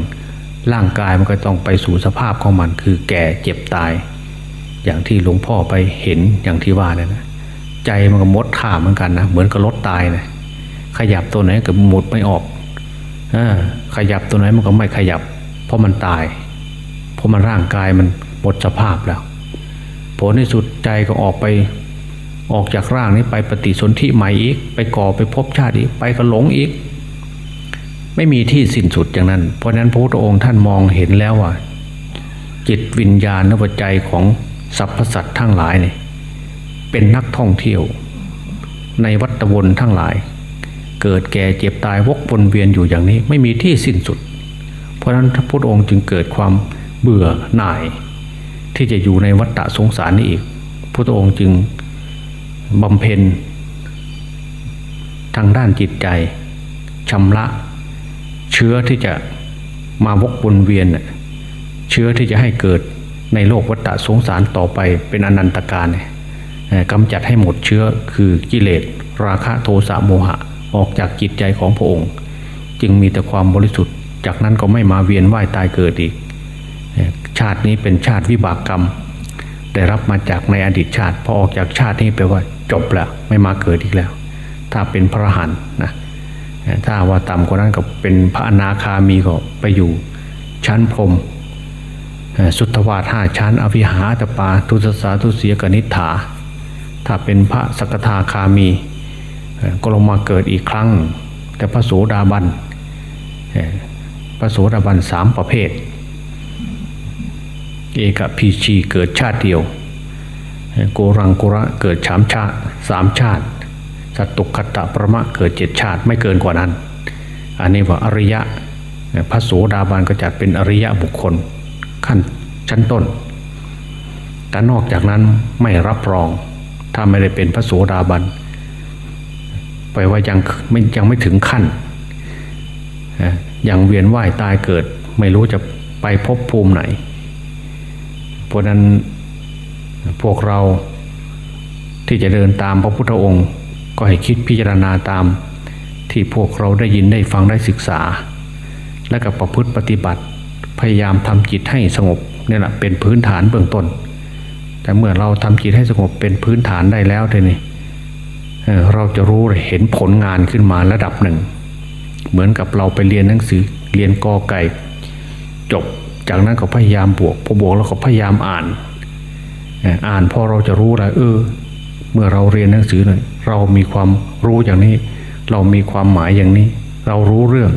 ร่างกายมันก็ต้องไปสู่สภาพของมัน คือแก่เจ็บตาย อย่างที่หลวงพ่อไปเห็นอย่างที่ว่าเนี่ยนะใจมันก็มดข่าเหมือนกันนะเหมือนกับรถตายนะขยับตัวไหนก็หมดไม่ออกอขยับตัวไหนมันก็ไม่ขยับ เพราะมันตาย เพราะมันร่างกายมันหมดสภาพแล้ว ลในสุดใจก็ออกไปออกจากร่างนี้ไปปฏิสนธิใหม่อีก ไปก่อไปพบชาติอีกไปก็หลงอีก ไม่มีที่สิ้นสุดอย่างนั้น เพราะนั้นพระพุทธองค์ท่านมองเห็นแล้วว่า จิตวิญญาณนวใจของสรรพสัตว์ทั้งหลายเนี่ยเป็นนักท่องเที่ยว ในวัฏวนทั้งหลาย เกิดแก่เจ็บตายวกวนเวียนอยู่อย่างนี้ ไม่มีที่สิ้นสุด เพราะนั้นพระพุทธองค์จึงเกิดความเบื่อหน่าย ที่จะอยู่ในวัฏฏะสงสารนี้อีกพระองค์จึงบำเพ็ญทางด้านจิตใจชำระเชื้อที่จะมาวกวนเวียน เชื้อที่จะให้เกิดในโลกวัฏสงสารต่อไปเป็นอนันตการกำจัดให้หมดเชื้อคือกิเลสราคะโทสะโมหะออกจากจิตใจของพระองค์ จึงมีแต่ความบริสุทธิ์ จากนั้นก็ไม่มาเวียนว่ายตายเกิดอีก ชาตินี้เป็นชาติวิบากกรรม ได้รับมาจากในอดีตชาติพอออกจากชาตินี้แปลว่าจบแล้วไม่มาเกิดอีกแล้ว ถ้าเป็นพระหันนะถ้าว่าต่ำกว่านั้นก็เป็นพระอนาคามีก็ไปอยู่ชั้นพรมสุทวาท่าชั้น อวิหาตปาทุสสาทุเสียกนิฐา ถ้าเป็นพระสกทาคามี ก็ลงมาเกิดอีกครั้ง แต่พระโสดาบันพระโสดาบันสามประเภท เอกพีชีเกิดชาติเดียวโกรังกุระเกิดสามชาติสามชาติ สัตตุคตะประมะเกิดเจ็ดชาติไม่เกินกว่านั้น อันนี้ว่าอริยะพระโสดาบันก็จัดเป็นอริยะบุคคล ขั้นชั้นต้น แต่นอกจากนั้นไม่รับรองถ้าไม่ได้เป็นพระโสดาบันไปว่ายังไม่ยังไม่ถึงขั้นยังเวียนว่ายตายเกิด ไม่รู้จะไปพบภูมิไหน ราะนั้นพวกเราที่จะเดินตามพระพุทธองค์ ก็ให้คิดพิจารณาตามที่พวกเราได้ยินได้ฟังได้ศึกษา และกับประพฤติปฏิบัติ พยายามทำจิตให้สงบนี่แหละเป็นพื้นฐานเบื้องต้น แต่เมื่อเราทำจิตให้สงบเป็นพื้นฐานได้แล้วทีนี้เราจะรู้เห็นผลงานขึ้นมาระดับหนึ่ง เหมือนกับเราไปเรียนหนังสือเรียนกอไก่จบ จากนั้นก็พยายามบวกพอบวกแล้วก็พยายามอ่าน อ่านพอเราจะรู้แล้วเออ เมื่อเราเรียนหนังสือเนี่ยเรามีความรู้อย่างนี้ เรามีความหมายอย่างนี้ เรารู้เรื่อง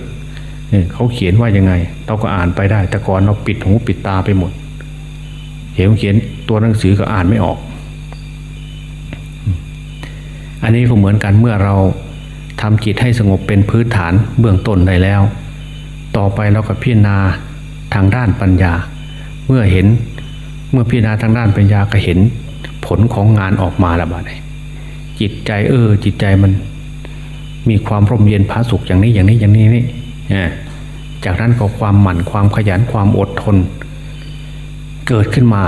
เขาเขียนว่ายังไง เราก็อ่านไปได้ แต่ก่อนเราปิดหูปิดตาไปหมดเห็นเขียนตัวหนังสือก็อ่านไม่ออก อันนี้ก็เหมือนกันเมื่อเราทำจิตให้สงบเป็นพื้นฐานเบื้องต้นได้แล้ว ต่อไปเราก็พิจารณา ทางด้านปัญญา เมื่อเห็นเมื่อพิจารณาทางด้านปัญญาก็เห็นผลของงานออกมาแล้วบ้างจิตใจเออ จิตใจมัน มีความร่มเย็นผาสุกอย่างนี้อย่างนี้อย่างนี้นี่จากนั้นก็ความหมั่นความขยันความอดทน เกิดขึ้นมา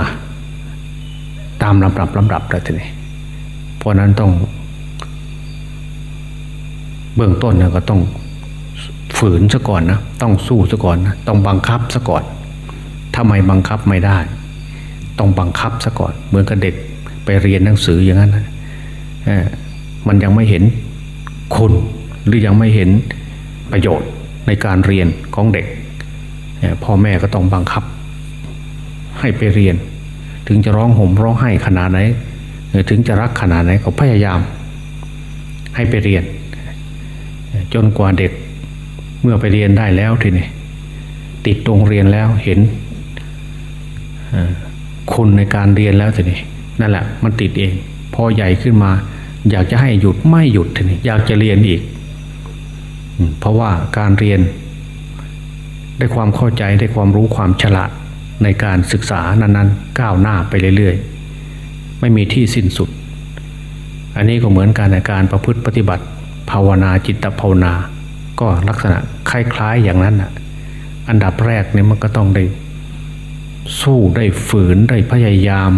ตามลำดับลำดับแล้วทีนี้เพราะนั้นต้อง เบื้องต้นก็ต้อง ฝืนซะก่อนนะต้องสู้ซะก่อนนะต้องบังคับซะก่อนทำไมบังคับไม่ได้ ต้องบังคับซะก่อน เหมือนกับเด็กไปเรียนหนังสืออย่างนั้นนะมันยังไม่เห็นคุณหรือยังไม่เห็นประโยชน์ในการเรียนของเด็กพ่อแม่ก็ต้องบังคับ ให้ไปเรียน ถึงจะร้องห่มร้องไห้ขนาดไหนถึงจะรักขนาดไหนก็พยายาม ให้ไปเรียน จนกว่าเด็ก เมื่อไปเรียนได้แล้วทีนี้ติดโรงเรียนแล้วเห็นคุณในการเรียนแล้วทีนี้นั่นแหละ มันติดเอง พอใหญ่ขึ้นมา อยากจะให้หยุดไม่หยุดทีนี้อยากจะเรียนอีกเพราะว่าการเรียน ได้ความเข้าใจได้ความรู้ความฉลาดในการศึกษานั้น ๆ ก้าวหน้าไปเรื่อยๆ ไม่มีที่สิ้นสุด อันนี้ก็เหมือนกันในการประพฤติปฏิบัติ ภาวนาจิตภาวนา ก็ลักษณะคล้าย ๆอย่างนั้นอะอันดับแรกเนี่ยมันก็ต้องได้สู้ได้ฝืนได้พยายาม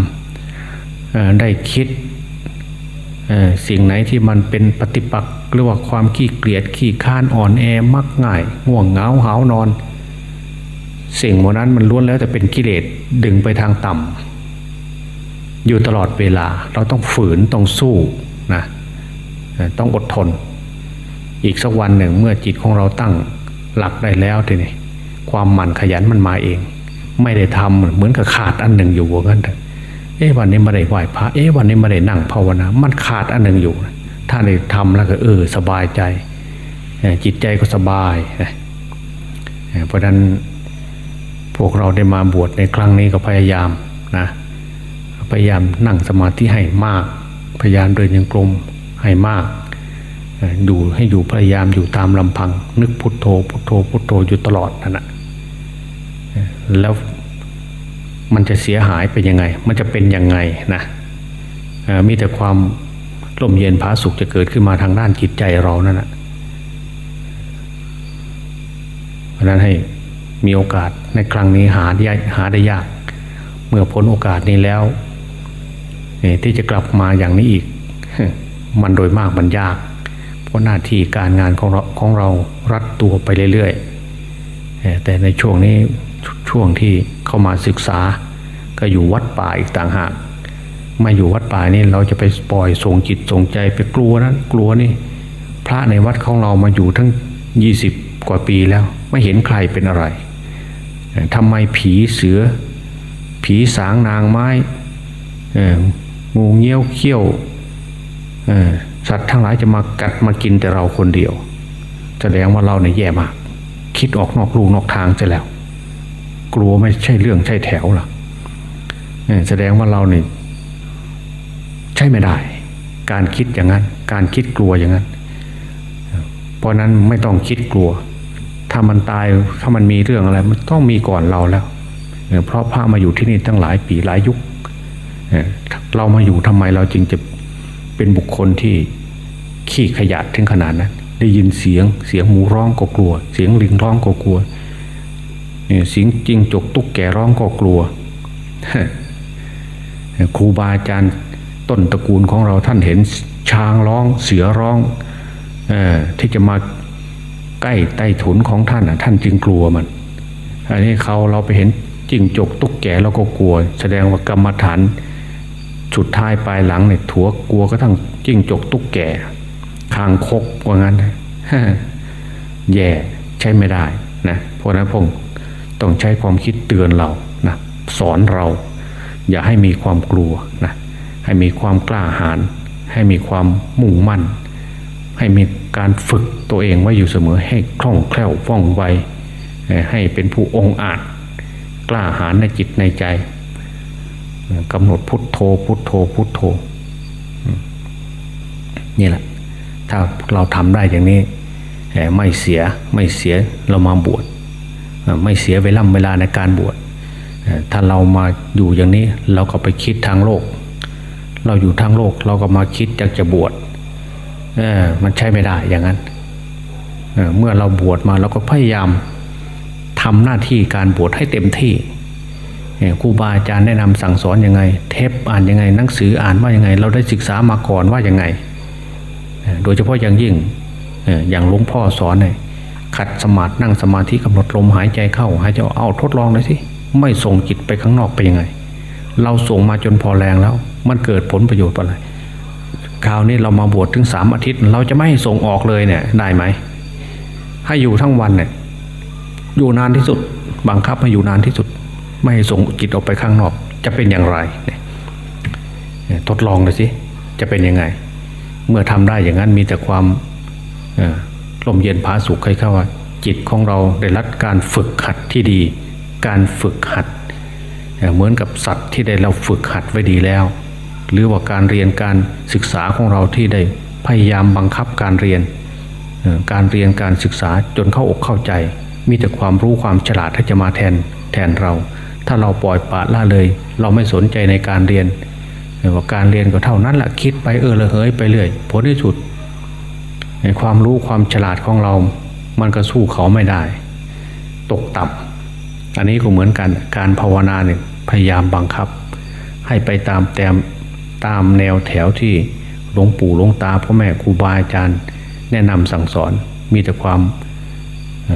ได้คิดสิ่งไหนที่มันเป็นปฏิปักษ์หรือว่าความขี้เกลียจขี้ค้านอ่อนแอมักง่าย ง่วงเหงาหานอน สิ่งโมนั้นมันล้วนแล้วแต่เป็นกิเลสดึงไปทางต่ำอยู่ตลอดเวลาเราต้องฝืนต้องสู้นะต้องอดทน อีกสักวันหนึ่งเมื่อจิตของเราตั้งหลักได้แล้วทีนี้ความหมั่นขยันมันมาเอง ไม่ได้ทำเหมือนกับขาดอันหนึ่งอยู่ว่ากันเถอะเอ๊ะวันนี้ไม่ได้ไหว้พระเอ๊ะวันนี้ไม่ได้นั่งภาวนา มันขาดอันหนึ่งอยู่ ถ้าได้ทำแล้วก็เออสบายใจ จิตใจก็สบายเพราะนั้นพวกเราได้มาบวชในครั้งนี้ก็พยายามนะพยายามนั่งสมาธิให้มาก พยายามเดินยังกลมให้มาก ดูให้อยู่พยายามอยู่ตามลำพัง นึกพุทโธพุทโธพุทโธอยู่ตลอดนั่นแหะแล้วมันจะเสียหายเป็นยังไง มันจะเป็นยังไงนะมีแต่ความร่มเย็นผาสุขจะเกิดขึ้นมาทางด้านจิตใจเรานั่นแหละเพราะนั้นให้มีโอกาสในครั้งนี้หาได้หาได้ยาก เมื่อพ้นโอกาสนี้แล้วที่จะกลับมาอย่างนี้อีก มันโดยมากมันยาก ราะหน้าที่การงานของเราของเรารัดตัวไปเรื่อยๆ แต่ในช่วงนี้ช่วงที่เข้ามาศึกษา ก็อยู่วัดป่าอีกต่างหากมาอยู่วัดป่านี่เราจะไปปล่อยส่งจิตส่งใจไปกลัวนะกลัวนี่ พระในวัดของเรามาอยู่ทั้งยี่สิบกว่าปีแล้ว ไม่เห็นใครเป็นอะไรทำไมผีเสือ ผีสางนางไม้งูเงี้ยวเขี้ยว สัตว์ทั้งหลายจะมากัดมากินแต่เราคนเดียว แสดงว่าเราเนี่ยแย่มาก คิดออกนอกลูนอกทางจะแล้ว กลัวไม่ใช่เรื่องใช่แถวหรอแสดงว่าเราเนี่ยใช่ไม่ได้ การคิดอย่างนั้น การคิดกลัวอย่างนั้น เพราะนั้นไม่ต้องคิดกลัว ถ้ามันตายถ้ามันมีเรื่องอะไร มันต้องมีก่อนเราแล้วเพราะพระมาอยู่ที่นี่ตั้งหลายปีหลายยุคเรามาอยู่ทำไมเราจึงจะ เป็นบุคคลที่ขี้ขยะถึงขนาดนั้นได้ยินเสียงเสียงหมูร้องก็กลัว เสียงลิงร้องก็กลัวเสียงจริงจกตุ๊กแกร้องก็กลัวครูบาอาจารย์ต้นตระกูลของเราท่านเห็นช้างร้อง เสือร้องอที่จะมาใกล้ใต้ถุนของท่านท่านจึงกลัวมันอันนี้เขาเราไปเห็นจิงจกตุ๊กแกเราก็กลัว แสดงว่ากรรมฐาน สุดท้ายปลายหลังเนี่ยถัวกลัวก็ทั้งจิ้งจกตุ๊กแก่คางคกว่างั้นแย่ใช้ไม่ได้นะเพราะนั้นพงต้องใช้ความคิดเตือนเรานะสอนเรา อย่าให้มีความกลัวนะให้มีความกล้าหาญให้มีความมุ่งมั่น ให้มีการฝึกตัวเองไว้อยู่เสมอให้คล่องแคล่วว่องไวให้เป็นผู้องอาจ กล้าหาญในจิตในใจ กำหนดพุทโธพุทโธพุทโธนี่แหละ ถ้าเราทำได้อย่างนี้ไม่เสียไม่เสียเรามาบวชไม่เสียเวลาเวลาในการบวชถ้าเรามาอยู่อย่างนี้เราก็ไปคิดทางโลก เราอยู่ทางโลกเราก็มาคิดอยากจะบวชมันใช่ไม่ได้อย่างนั้นเเมื่อเราบวชมาเราก็พยายามทำหน้าที่การบวชให้เต็มที่ ครูบาอาจารย์แนะนำสั่งสอนยังไง เทปอ่านยังไง หนังสืออ่านว่ายังไง เราได้ศึกษามาก่อนว่ายังไง โดยเฉพาะอย่างยิ่งอย่างหลวงพ่อสอนเนี่ยขัดสมาธินั่งสมาธิกำหนดลมหายใจเข้าหายใจเอาทดลองเลยสิไม่ส่งจิตไปข้างนอกไปยังไง เราส่งมาจนพอแรงแล้ว มันเกิดผลประโยชน์อะไรคราวนี้เรามาบวชถึงสามอาทิตย์ เราจะไม่ให้ส่งออกเลยเนี่ยได้ไหมให้อยู่ทั้งวันเนี่ยอยู่นานที่สุดบังคับให้อยู่นานที่สุด ไม่ให้ส่งจิตออกไปข้างนอก จะเป็นอย่างไรทดลองเลยสิจะเป็นยังไง เมื่อทำได้อย่างนั้นมีแต่ความลมเย็นผาสุขใครเข้าว่า จิตของเราได้รับการฝึกหัดที่ดี การฝึกหัดเหมือนกับสัตว์ที่ได้เราฝึกหัดไว้ดีแล้ว หรือว่าการเรียนการศึกษาของเราที่ได้พยายามบังคับการเรียน การเรียนการศึกษาจนเข้าอกเข้าใจ มีแต่ความรู้ความฉลาดที่จะมาแทนแทนเรา ถ้าเราปล่อยปละละเลย เราไม่สนใจในการเรียนว่าการเรียนก็เท่านั้นแหละคิดไปเออละเหยไปเรื่อยผลที่สุดในความรู้ความฉลาดของเรา มันก็สู้เขาไม่ได้ ตกต่ำอันนี้ก็เหมือนกันการภาวนาเนี่ยพยายามบังคับ ให้ไปตามแตมตามแนวแถวที่หลวงปู่หลวงตาพ่อแม่ครูบาอาจารย์ แนะนำสั่งสอนมีแต่ความ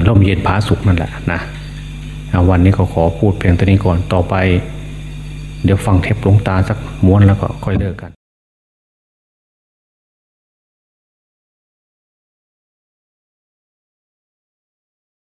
ร่มเย็นผาสุขนั่นแหละนะ วันนี้ก็ขอพูดเพียงตัวนี้ก่อนต่อไป เดี๋ยวฟังเทปหลวงตาสักม้วนแล้วก็ค่อยเลิกกัน